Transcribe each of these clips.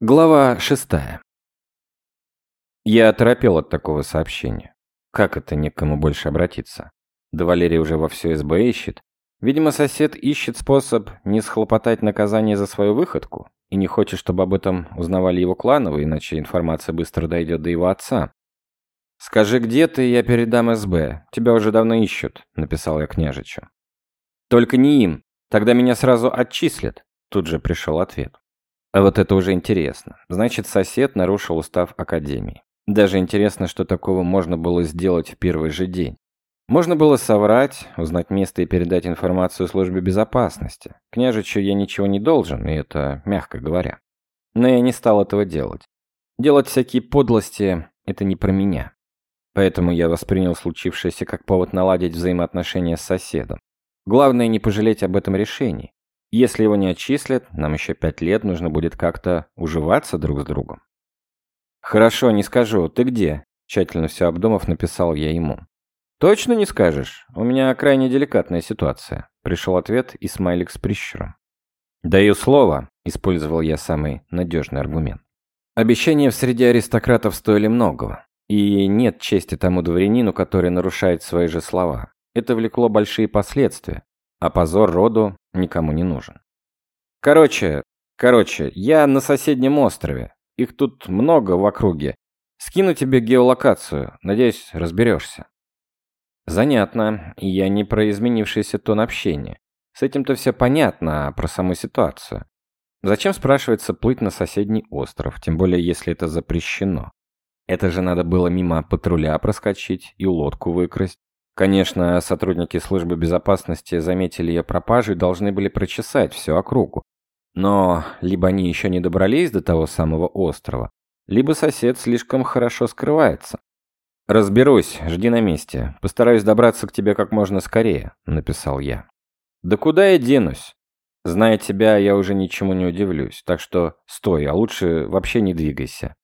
Глава шестая. Я оторопел от такого сообщения. Как это некому больше обратиться? Да Валерий уже во все СБ ищет. Видимо, сосед ищет способ не схлопотать наказание за свою выходку и не хочет, чтобы об этом узнавали его клановые, иначе информация быстро дойдет до его отца. «Скажи, где ты, я передам СБ. Тебя уже давно ищут», — написал я княжичу. «Только не им. Тогда меня сразу отчислят», — тут же пришел ответ. А вот это уже интересно. Значит, сосед нарушил устав Академии. Даже интересно, что такого можно было сделать в первый же день. Можно было соврать, узнать место и передать информацию службе безопасности. Княжичу я ничего не должен, и это мягко говоря. Но я не стал этого делать. Делать всякие подлости – это не про меня. Поэтому я воспринял случившееся как повод наладить взаимоотношения с соседом. Главное не пожалеть об этом решении. Если его не отчислят, нам еще пять лет нужно будет как-то уживаться друг с другом. «Хорошо, не скажу. Ты где?» Тщательно все обдумав, написал я ему. «Точно не скажешь? У меня крайне деликатная ситуация», — пришел ответ и смайлик с прищуром. «Даю слово», — использовал я самый надежный аргумент. Обещания в среде аристократов стоили многого. И нет чести тому дворянину, который нарушает свои же слова. Это влекло большие последствия, а позор роду никому не нужен. Короче, короче, я на соседнем острове. Их тут много в округе. Скину тебе геолокацию. Надеюсь, разберешься. Занятно. Я не про изменившийся тон общения. С этим-то все понятно, а про саму ситуацию. Зачем, спрашивается, плыть на соседний остров, тем более если это запрещено? Это же надо было мимо патруля проскочить и лодку выкрасть. Конечно, сотрудники службы безопасности заметили ее пропажу и должны были прочесать всю округу. Но либо они еще не добрались до того самого острова, либо сосед слишком хорошо скрывается. «Разберусь, жди на месте. Постараюсь добраться к тебе как можно скорее», — написал я. «Да куда я денусь? Зная тебя, я уже ничему не удивлюсь, так что стой, а лучше вообще не двигайся».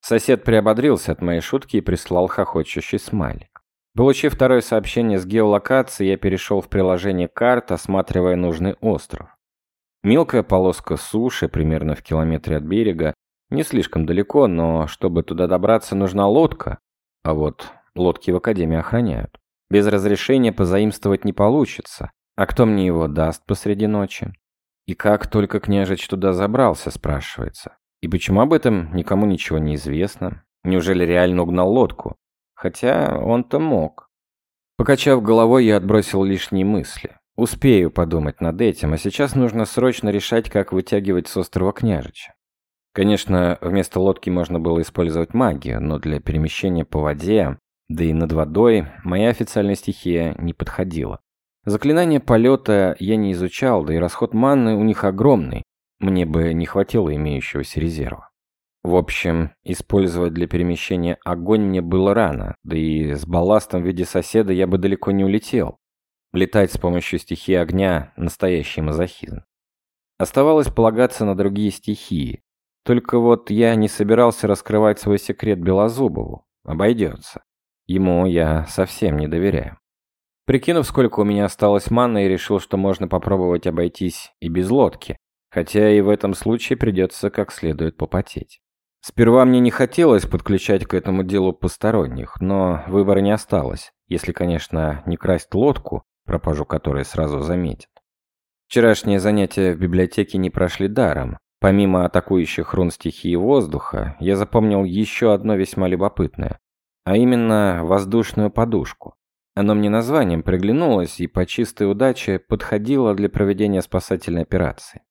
Сосед приободрился от моей шутки и прислал хохочущий смайлик. Получив второе сообщение с геолокацией, я перешел в приложение карт, осматривая нужный остров. Мелкая полоска суши, примерно в километре от берега, не слишком далеко, но чтобы туда добраться, нужна лодка. А вот лодки в Академии охраняют. Без разрешения позаимствовать не получится. А кто мне его даст посреди ночи? И как только княжич туда забрался, спрашивается. И почему об этом никому ничего не известно? Неужели реально угнал лодку? Хотя он-то мог. Покачав головой, я отбросил лишние мысли. Успею подумать над этим, а сейчас нужно срочно решать, как вытягивать с острова княжича. Конечно, вместо лодки можно было использовать магию, но для перемещения по воде, да и над водой, моя официальная стихия не подходила. Заклинание полета я не изучал, да и расход маны у них огромный. Мне бы не хватило имеющегося резерва. В общем, использовать для перемещения огонь мне было рано, да и с балластом в виде соседа я бы далеко не улетел. Летать с помощью стихии огня – настоящий мазохизм. Оставалось полагаться на другие стихии. Только вот я не собирался раскрывать свой секрет Белозубову. Обойдется. Ему я совсем не доверяю. Прикинув, сколько у меня осталось маны, я решил, что можно попробовать обойтись и без лодки, хотя и в этом случае придется как следует попотеть. Сперва мне не хотелось подключать к этому делу посторонних, но выбора не осталось, если, конечно, не красть лодку, пропажу которой сразу заметят. Вчерашние занятия в библиотеке не прошли даром. Помимо атакующих рун стихии воздуха, я запомнил еще одно весьма любопытное, а именно воздушную подушку. Оно мне названием приглянулось и по чистой удаче подходило для проведения спасательной операции.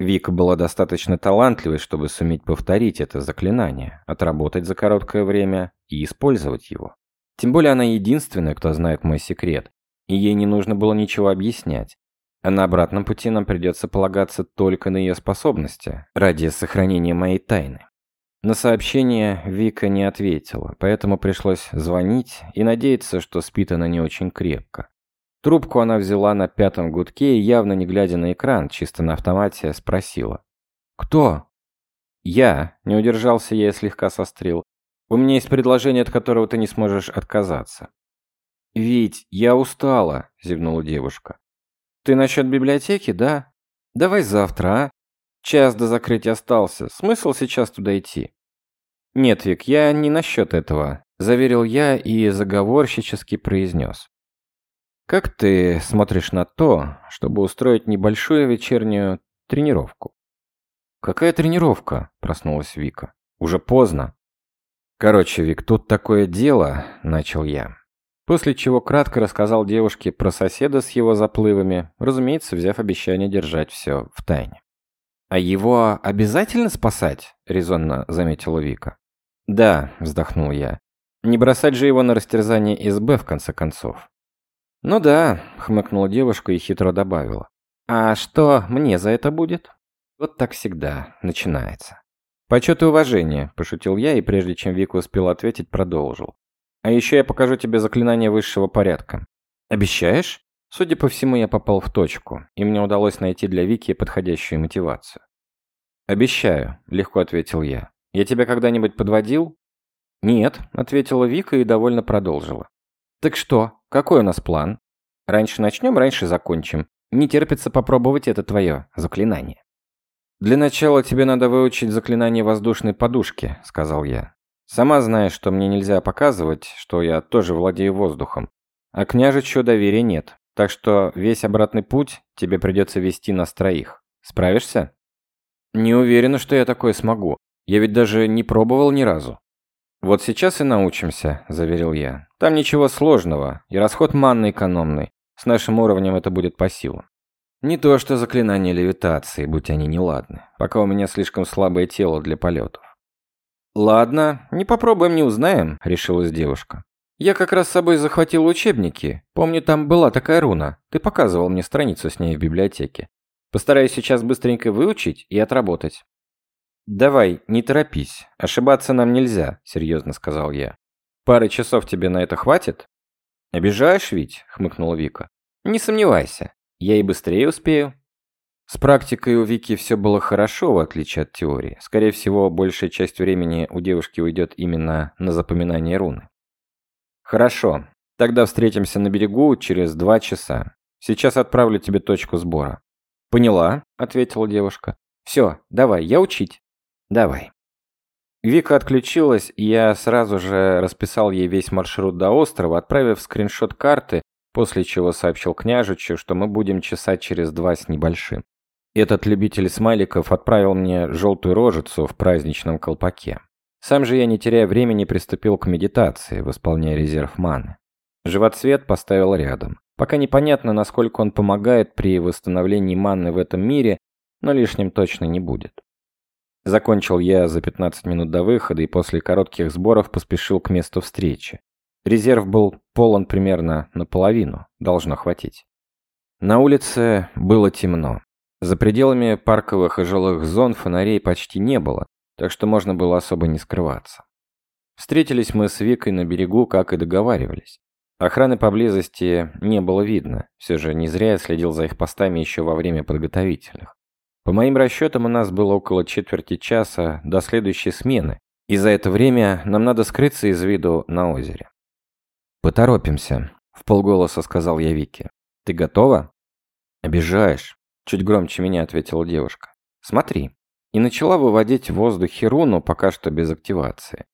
Вика была достаточно талантливой, чтобы суметь повторить это заклинание, отработать за короткое время и использовать его. Тем более она единственная, кто знает мой секрет, и ей не нужно было ничего объяснять. А на обратном пути нам придется полагаться только на ее способности ради сохранения моей тайны. На сообщение Вика не ответила, поэтому пришлось звонить и надеяться, что спит она не очень крепко. Трубку она взяла на пятом гудке и, явно не глядя на экран, чисто на автомате, спросила. «Кто?» «Я», — не удержался я и слегка сострил. «У меня есть предложение, от которого ты не сможешь отказаться». «Вить, я устала», — зевнула девушка. «Ты насчет библиотеки, да? Давай завтра, а? Час до закрытия остался. Смысл сейчас туда идти? Нет, Вик, я не насчет этого, заверил я и заговорщически произнес. Как ты смотришь на то, чтобы устроить небольшую вечернюю тренировку? Какая тренировка? Проснулась Вика. Уже поздно. Короче, Вик, тут такое дело, начал я. После чего кратко рассказал девушке про соседа с его заплывами, разумеется, взяв обещание держать все в тайне. «А его обязательно спасать?» – резонно заметила Вика. «Да», – вздохнул я. «Не бросать же его на растерзание СБ, в конце концов». «Ну да», – хмыкнула девушка и хитро добавила. «А что мне за это будет?» Вот так всегда начинается. «Почет и уважение», – пошутил я, и прежде чем Вика успела ответить, продолжил. А еще я покажу тебе заклинание высшего порядка. Обещаешь? Судя по всему, я попал в точку, и мне удалось найти для Вики подходящую мотивацию. «Обещаю», — легко ответил я. «Я тебя когда-нибудь подводил?» «Нет», — ответила Вика и довольно продолжила. «Так что, какой у нас план? Раньше начнем, раньше закончим. Не терпится попробовать это твое заклинание». «Для начала тебе надо выучить заклинание воздушной подушки», — сказал я. Сама знаешь, что мне нельзя показывать, что я тоже владею воздухом. А княжичу доверия нет. Так что весь обратный путь тебе придется вести нас троих. Справишься? Не уверена, что я такое смогу. Я ведь даже не пробовал ни разу. Вот сейчас и научимся, заверил я. Там ничего сложного, и расход манны экономный. С нашим уровнем это будет по силам. Не то что заклинание левитации, будь они неладны. Пока у меня слишком слабое тело для полетов. «Ладно, не попробуем, не узнаем», — решилась девушка. «Я как раз с собой захватил учебники. Помню, там была такая руна. Ты показывал мне страницу с ней в библиотеке. Постараюсь сейчас быстренько выучить и отработать». «Давай, не торопись. Ошибаться нам нельзя», — серьезно сказал я. «Пары часов тебе на это хватит?» «Обижаешь ведь?» — хмыкнула Вика. «Не сомневайся. Я и быстрее успею». С практикой у Вики все было хорошо, в отличие от теории. Скорее всего, большая часть времени у девушки уйдет именно на запоминание руны. Хорошо. Тогда встретимся на берегу через два часа. Сейчас отправлю тебе точку сбора. Поняла, ответила девушка. Все, давай, я учить. Давай. Вика отключилась, я сразу же расписал ей весь маршрут до острова, отправив скриншот карты, после чего сообщил княжичу, что мы будем часа через два с небольшим. Этот любитель смайликов отправил мне желтую рожицу в праздничном колпаке. Сам же я, не теряя времени, приступил к медитации, восполняя резерв маны. Живоцвет поставил рядом. Пока непонятно, насколько он помогает при восстановлении маны в этом мире, но лишним точно не будет. Закончил я за 15 минут до выхода и после коротких сборов поспешил к месту встречи. Резерв был полон примерно наполовину, должно хватить. На улице было темно. За пределами парковых и жилых зон фонарей почти не было, так что можно было особо не скрываться. Встретились мы с Викой на берегу, как и договаривались. Охраны поблизости не было видно, все же не зря я следил за их постами еще во время подготовительных. По моим расчетам, у нас было около четверти часа до следующей смены, и за это время нам надо скрыться из виду на озере. «Поторопимся», — в полголоса сказал я Вике. «Ты готова?» «Обижаешь. Чуть громче меня ответила девушка. Смотри. И начала выводить в воздухе руну, пока что без активации.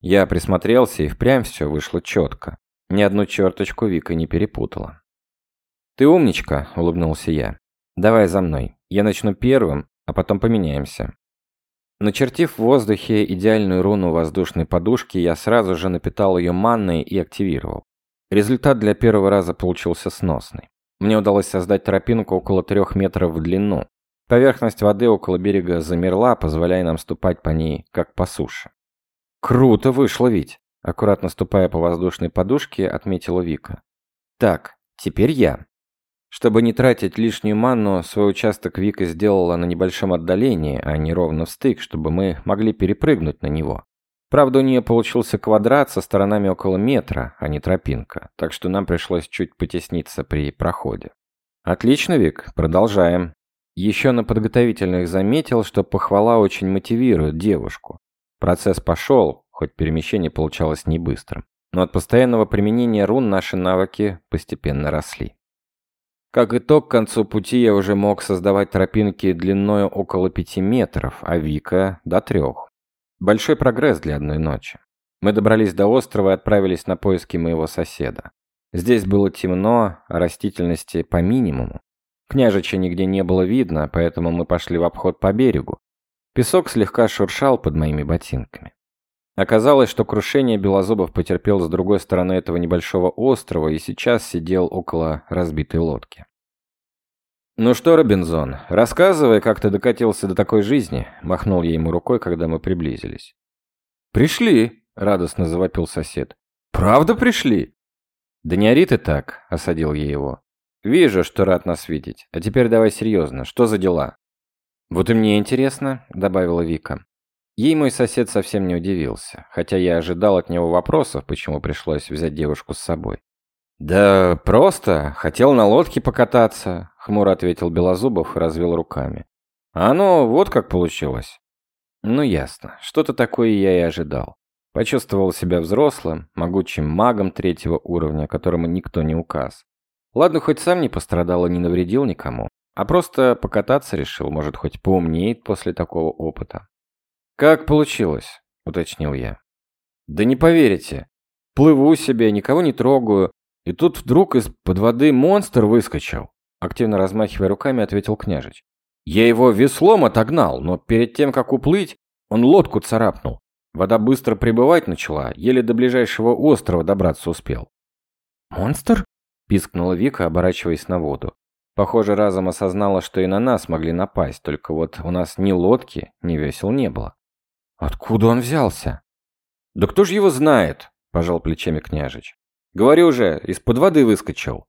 Я присмотрелся, и впрямь все вышло четко. Ни одну черточку Вика не перепутала. «Ты умничка», — улыбнулся я. «Давай за мной. Я начну первым, а потом поменяемся». Начертив в воздухе идеальную руну воздушной подушки, я сразу же напитал ее манной и активировал. Результат для первого раза получился сносный. Мне удалось создать тропинку около трех метров в длину. Поверхность воды около берега замерла, позволяя нам ступать по ней, как по суше. «Круто вышло ведь!» Аккуратно ступая по воздушной подушке, отметила Вика. «Так, теперь я». Чтобы не тратить лишнюю манну, свой участок Вика сделала на небольшом отдалении, а не ровно в стык, чтобы мы могли перепрыгнуть на него. Правда, у нее получился квадрат со сторонами около метра, а не тропинка, так что нам пришлось чуть потесниться при проходе. Отлично, Вик, продолжаем. Еще на подготовительных заметил, что похвала очень мотивирует девушку. Процесс пошел, хоть перемещение получалось не быстрым. Но от постоянного применения рун наши навыки постепенно росли. Как итог, к концу пути я уже мог создавать тропинки длиной около пяти метров, а Вика – до трех. Большой прогресс для одной ночи. Мы добрались до острова и отправились на поиски моего соседа. Здесь было темно, а растительности по минимуму. Княжича нигде не было видно, поэтому мы пошли в обход по берегу. Песок слегка шуршал под моими ботинками. Оказалось, что крушение Белозубов потерпел с другой стороны этого небольшого острова и сейчас сидел около разбитой лодки. «Ну что, Робинзон, рассказывай, как ты докатился до такой жизни», – махнул я ему рукой, когда мы приблизились. «Пришли», – радостно завопил сосед. «Правда пришли?» «Да не ори ты так», – осадил я его. «Вижу, что рад нас видеть. А теперь давай серьезно. Что за дела?» «Вот и мне интересно», – добавила Вика. Ей мой сосед совсем не удивился, хотя я ожидал от него вопросов, почему пришлось взять девушку с собой. «Да просто, хотел на лодке покататься», — хмуро ответил Белозубов и развел руками. «А оно вот как получилось». «Ну ясно, что-то такое я и ожидал. Почувствовал себя взрослым, могучим магом третьего уровня, которому никто не указ. Ладно, хоть сам не пострадал и не навредил никому, а просто покататься решил, может, хоть поумнеет после такого опыта. «Как получилось?» – уточнил я. «Да не поверите. Плыву себе, никого не трогаю, и тут вдруг из-под воды монстр выскочил». Активно размахивая руками, ответил княжич. «Я его веслом отогнал, но перед тем, как уплыть, он лодку царапнул. Вода быстро прибывать начала, еле до ближайшего острова добраться успел». «Монстр?» – пискнула Вика, оборачиваясь на воду. Похоже, разом осознала, что и на нас могли напасть, только вот у нас ни лодки, ни весел не было. Откуда он взялся? Да кто же его знает, пожал плечами княжич. Говорю же, из-под воды выскочил.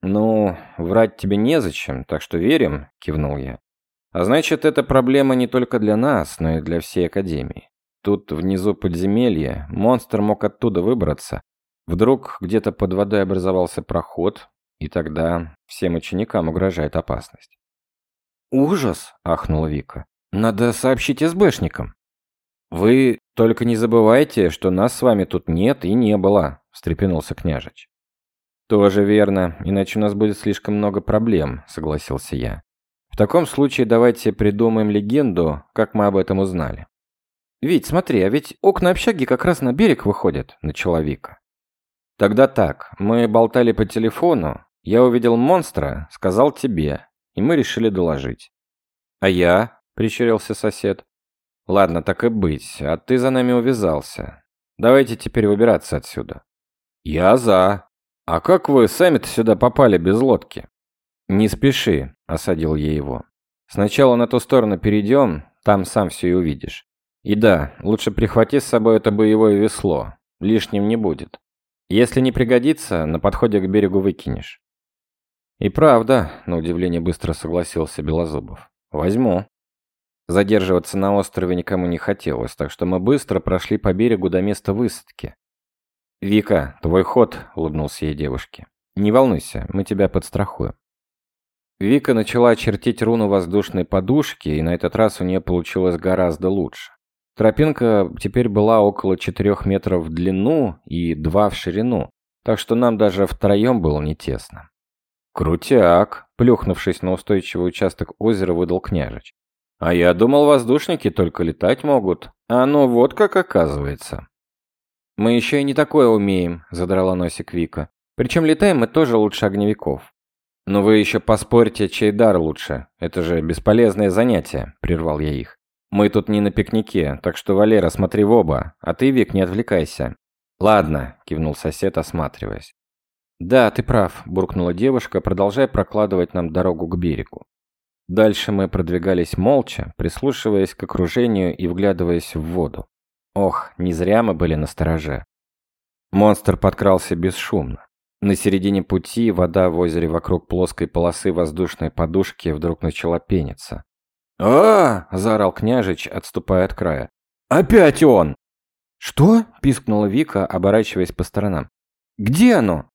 Ну, врать тебе незачем, так что верим, кивнул я. А значит, эта проблема не только для нас, но и для всей Академии. Тут внизу подземелья, монстр мог оттуда выбраться. Вдруг где-то под водой образовался проход, и тогда всем ученикам угрожает опасность. «Ужас!» – ахнула Вика. «Надо сообщить СБшникам». «Вы только не забывайте, что нас с вами тут нет и не было», – встрепенулся княжич. «Тоже верно, иначе у нас будет слишком много проблем», – согласился я. «В таком случае давайте придумаем легенду, как мы об этом узнали». «Вить, смотри, а ведь окна общаги как раз на берег выходят», – начала Вика. «Тогда так, мы болтали по телефону, я увидел монстра, сказал тебе, и мы решили доложить». «А я?» – прищурился сосед. Ладно, так и быть, а ты за нами увязался. Давайте теперь выбираться отсюда. Я за. А как вы сами-то сюда попали без лодки? Не спеши, осадил я его. Сначала на ту сторону перейдем, там сам все и увидишь. И да, лучше прихвати с собой это боевое весло. Лишним не будет. Если не пригодится, на подходе к берегу выкинешь. И правда, на удивление быстро согласился Белозубов. Возьму. Задерживаться на острове никому не хотелось, так что мы быстро прошли по берегу до места высадки. «Вика, твой ход», — улыбнулся ей девушке. «Не волнуйся, мы тебя подстрахуем». Вика начала чертить руну воздушной подушки, и на этот раз у нее получилось гораздо лучше. Тропинка теперь была около четырех метров в длину и два в ширину, так что нам даже втроем было не тесно. «Крутяк!» – плюхнувшись на устойчивый участок озера, выдал княжич. А я думал, воздушники только летать могут. А ну вот как оказывается. Мы еще и не такое умеем, задрала носик Вика. Причем летаем мы тоже лучше огневиков. Но вы еще поспорьте, чей дар лучше. Это же бесполезное занятие, прервал я их. Мы тут не на пикнике, так что, Валера, смотри в оба, а ты, Вик, не отвлекайся. Ладно, кивнул сосед, осматриваясь. Да, ты прав, буркнула девушка, продолжая прокладывать нам дорогу к берегу. Дальше мы продвигались молча, прислушиваясь к окружению и вглядываясь в воду. Ох, не зря мы были на стороже. Монстр подкрался бесшумно. На середине пути вода в озере вокруг плоской полосы воздушной подушки вдруг начала пениться. а, заорал княжич, отступая от края. «Опять он!» «Что?» – пискнула Вика, оборачиваясь по сторонам. «Где оно?»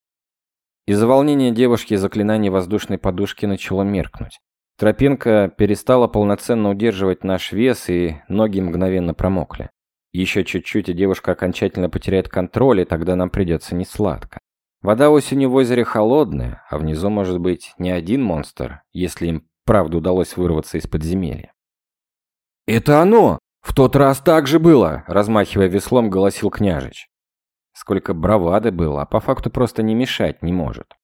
Из-за волнения девушки заклинание воздушной подушки начало меркнуть. Тропинка перестала полноценно удерживать наш вес, и ноги мгновенно промокли. Еще чуть-чуть, и девушка окончательно потеряет контроль, и тогда нам придется несладко. Вода осенью в озере холодная, а внизу может быть не один монстр, если им правда удалось вырваться из подземелья. «Это оно! В тот раз так же было!» – размахивая веслом, голосил княжич. Сколько бравады было, а по факту просто не мешать не может.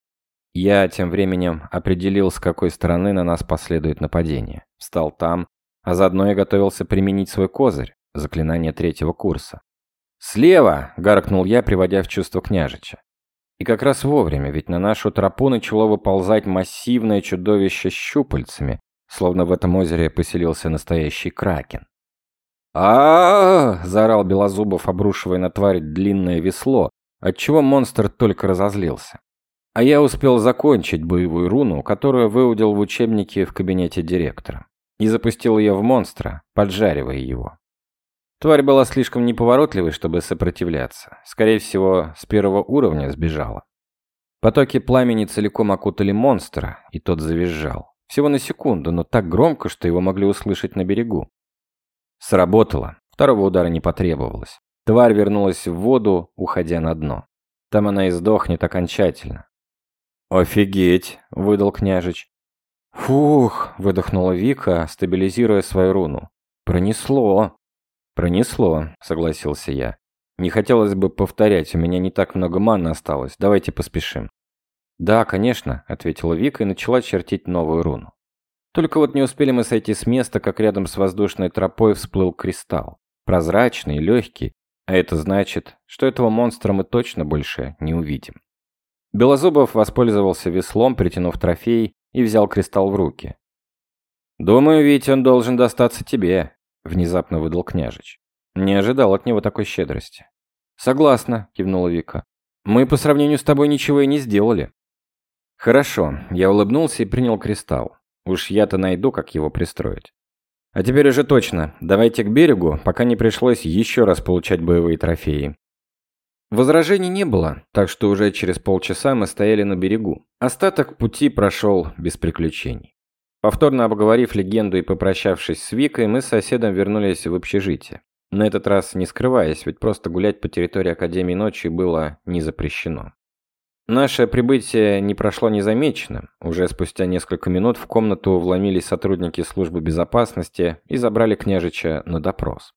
Я тем временем определил, с какой стороны на нас последует нападение. Встал там, а заодно я готовился применить свой козырь, заклинание третьего курса. «Слева!» – гаркнул я, приводя в чувство княжича. И как раз вовремя, ведь на нашу тропу начало выползать массивное чудовище с щупальцами, словно в этом озере поселился настоящий кракен. а, заорал Белозубов, обрушивая на тварь длинное весло, отчего монстр только разозлился. А я успел закончить боевую руну, которую выудил в учебнике в кабинете директора, и запустил ее в монстра, поджаривая его. Тварь была слишком неповоротливой, чтобы сопротивляться. Скорее всего, с первого уровня сбежала. Потоки пламени целиком окутали монстра, и тот завизжал. Всего на секунду, но так громко, что его могли услышать на берегу. Сработало. Второго удара не потребовалось. Тварь вернулась в воду, уходя на дно. Там она и сдохнет окончательно. «Офигеть!» – выдал княжич. «Фух!» – выдохнула Вика, стабилизируя свою руну. «Пронесло!» «Пронесло», — согласился я. «Не хотелось бы повторять, у меня не так много маны осталось. Давайте поспешим». «Да, конечно», — ответила Вика и начала чертить новую руну. Только вот не успели мы сойти с места, как рядом с воздушной тропой всплыл кристалл. Прозрачный, легкий, а это значит, что этого монстра мы точно больше не увидим. Белозубов воспользовался веслом, притянув трофей, и взял кристалл в руки. «Думаю, ведь он должен достаться тебе», внезапно выдал княжич. Не ожидал от него такой щедрости. Согласна, кивнула Вика. Мы по сравнению с тобой ничего и не сделали. Хорошо, я улыбнулся и принял кристалл. Уж я-то найду, как его пристроить. А теперь уже точно, давайте к берегу, пока не пришлось еще раз получать боевые трофеи. Возражений не было, так что уже через полчаса мы стояли на берегу. Остаток пути прошел без приключений. Повторно обговорив легенду и попрощавшись с Викой, мы с соседом вернулись в общежитие. На этот раз не скрываясь, ведь просто гулять по территории Академии ночи было не запрещено. Наше прибытие не прошло незамеченным. Уже спустя несколько минут в комнату вломились сотрудники службы безопасности и забрали княжича на допрос.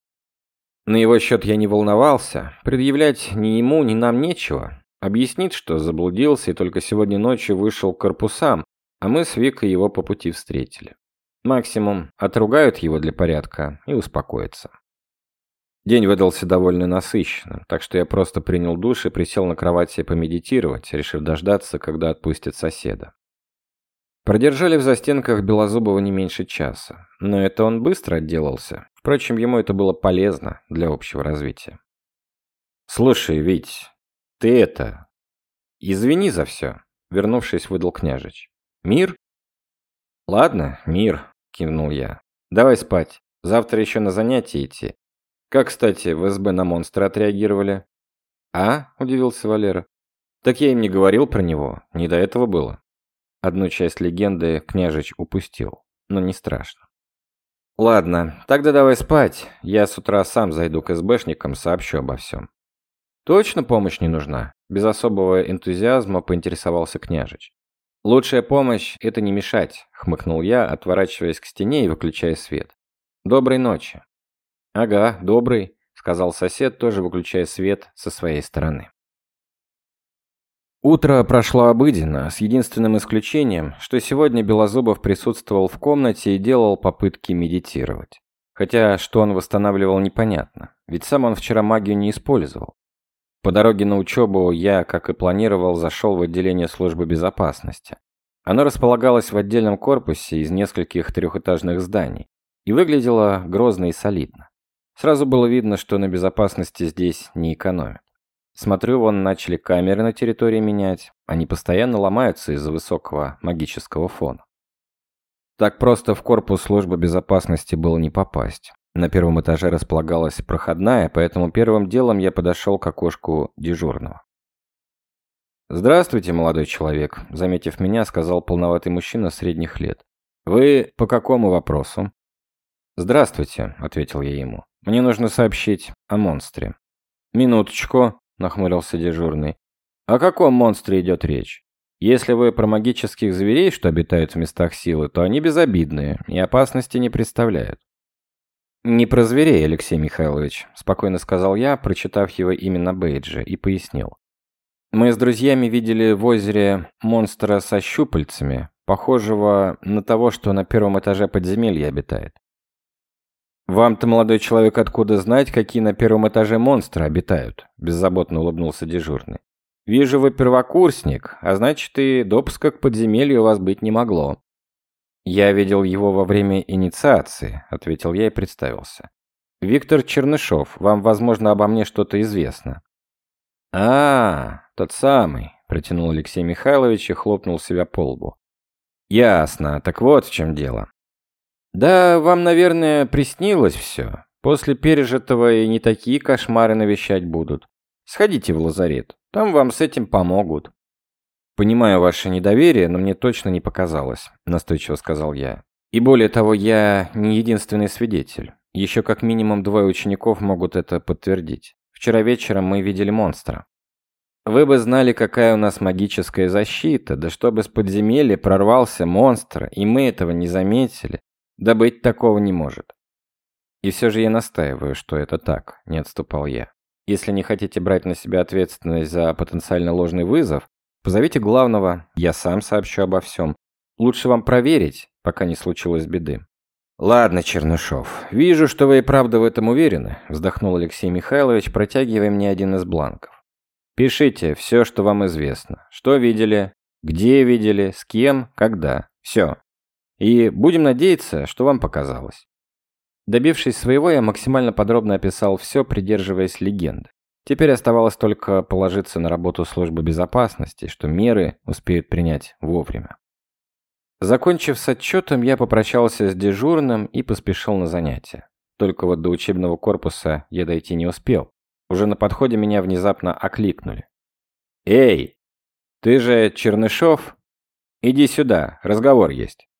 На его счет я не волновался. Предъявлять ни ему, ни нам нечего. Объяснить, что заблудился и только сегодня ночью вышел к корпусам, а мы с Викой его по пути встретили. Максимум отругают его для порядка и успокоятся. День выдался довольно насыщенным, так что я просто принял душ и присел на кровати помедитировать, решив дождаться, когда отпустят соседа. Продержали в застенках Белозубова не меньше часа, но это он быстро отделался. Впрочем, ему это было полезно для общего развития. «Слушай, Вить, ты это... Извини за все», — вернувшись, выдал княжич. Мир? Ладно, мир, кивнул я. Давай спать. Завтра еще на занятия идти. Как, кстати, в СБ на монстра отреагировали? А? Удивился Валера. Так я им не говорил про него. Не до этого было. Одну часть легенды княжич упустил. Но не страшно. Ладно, тогда давай спать. Я с утра сам зайду к СБшникам, сообщу обо всем. Точно помощь не нужна? Без особого энтузиазма поинтересовался княжич. «Лучшая помощь – это не мешать», – хмыкнул я, отворачиваясь к стене и выключая свет. «Доброй ночи». «Ага, добрый», – сказал сосед, тоже выключая свет со своей стороны. Утро прошло обыденно, с единственным исключением, что сегодня Белозубов присутствовал в комнате и делал попытки медитировать. Хотя, что он восстанавливал, непонятно, ведь сам он вчера магию не использовал. По дороге на учебу я, как и планировал, зашел в отделение службы безопасности. Оно располагалось в отдельном корпусе из нескольких трехэтажных зданий и выглядело грозно и солидно. Сразу было видно, что на безопасности здесь не экономят. Смотрю, вон начали камеры на территории менять. Они постоянно ломаются из-за высокого магического фона. Так просто в корпус службы безопасности было не попасть. На первом этаже располагалась проходная, поэтому первым делом я подошел к окошку дежурного. «Здравствуйте, молодой человек», — заметив меня, сказал полноватый мужчина средних лет. «Вы по какому вопросу?» «Здравствуйте», — ответил я ему. «Мне нужно сообщить о монстре». «Минуточку», — нахмурился дежурный. О каком монстре идет речь? Если вы про магических зверей, что обитают в местах силы, то они безобидные и опасности не представляют. «Не про зверей, Алексей Михайлович», – спокойно сказал я, прочитав его именно бейджа, и пояснил. «Мы с друзьями видели в озере монстра со щупальцами, похожего на того, что на первом этаже подземелья обитает. «Вам-то, молодой человек, откуда знать, какие на первом этаже монстры обитают?» – беззаботно улыбнулся дежурный. «Вижу, вы первокурсник, а значит и допуска к подземелью у вас быть не могло». «Я видел его во время инициации», – ответил я и представился. «Виктор Чернышов, вам, возможно, обо мне что-то известно». «А, тот самый», – протянул Алексей Михайлович и хлопнул себя по лбу. «Ясно, так вот в чем дело. Да, вам, наверное, приснилось все. После пережитого и не такие кошмары навещать будут. Сходите в лазарет, там вам с этим помогут». «Понимаю ваше недоверие, но мне точно не показалось», – настойчиво сказал я. «И более того, я не единственный свидетель. Еще как минимум двое учеников могут это подтвердить. Вчера вечером мы видели монстра. Вы бы знали, какая у нас магическая защита, да чтобы с подземелья прорвался монстр, и мы этого не заметили. Да быть такого не может. И все же я настаиваю, что это так, не отступал я. Если не хотите брать на себя ответственность за потенциально ложный вызов, позовите главного, я сам сообщу обо всем. Лучше вам проверить, пока не случилось беды. «Ладно, Чернышов, вижу, что вы и правда в этом уверены», вздохнул Алексей Михайлович, протягивая мне один из бланков. «Пишите все, что вам известно. Что видели, где видели, с кем, когда. Все. И будем надеяться, что вам показалось». Добившись своего, я максимально подробно описал все, придерживаясь легенды. Теперь оставалось только положиться на работу службы безопасности, что меры успеют принять вовремя. Закончив с отчетом, я попрощался с дежурным и поспешил на занятия. Только вот до учебного корпуса я дойти не успел. Уже на подходе меня внезапно окликнули. «Эй, ты же Чернышов? Иди сюда, разговор есть».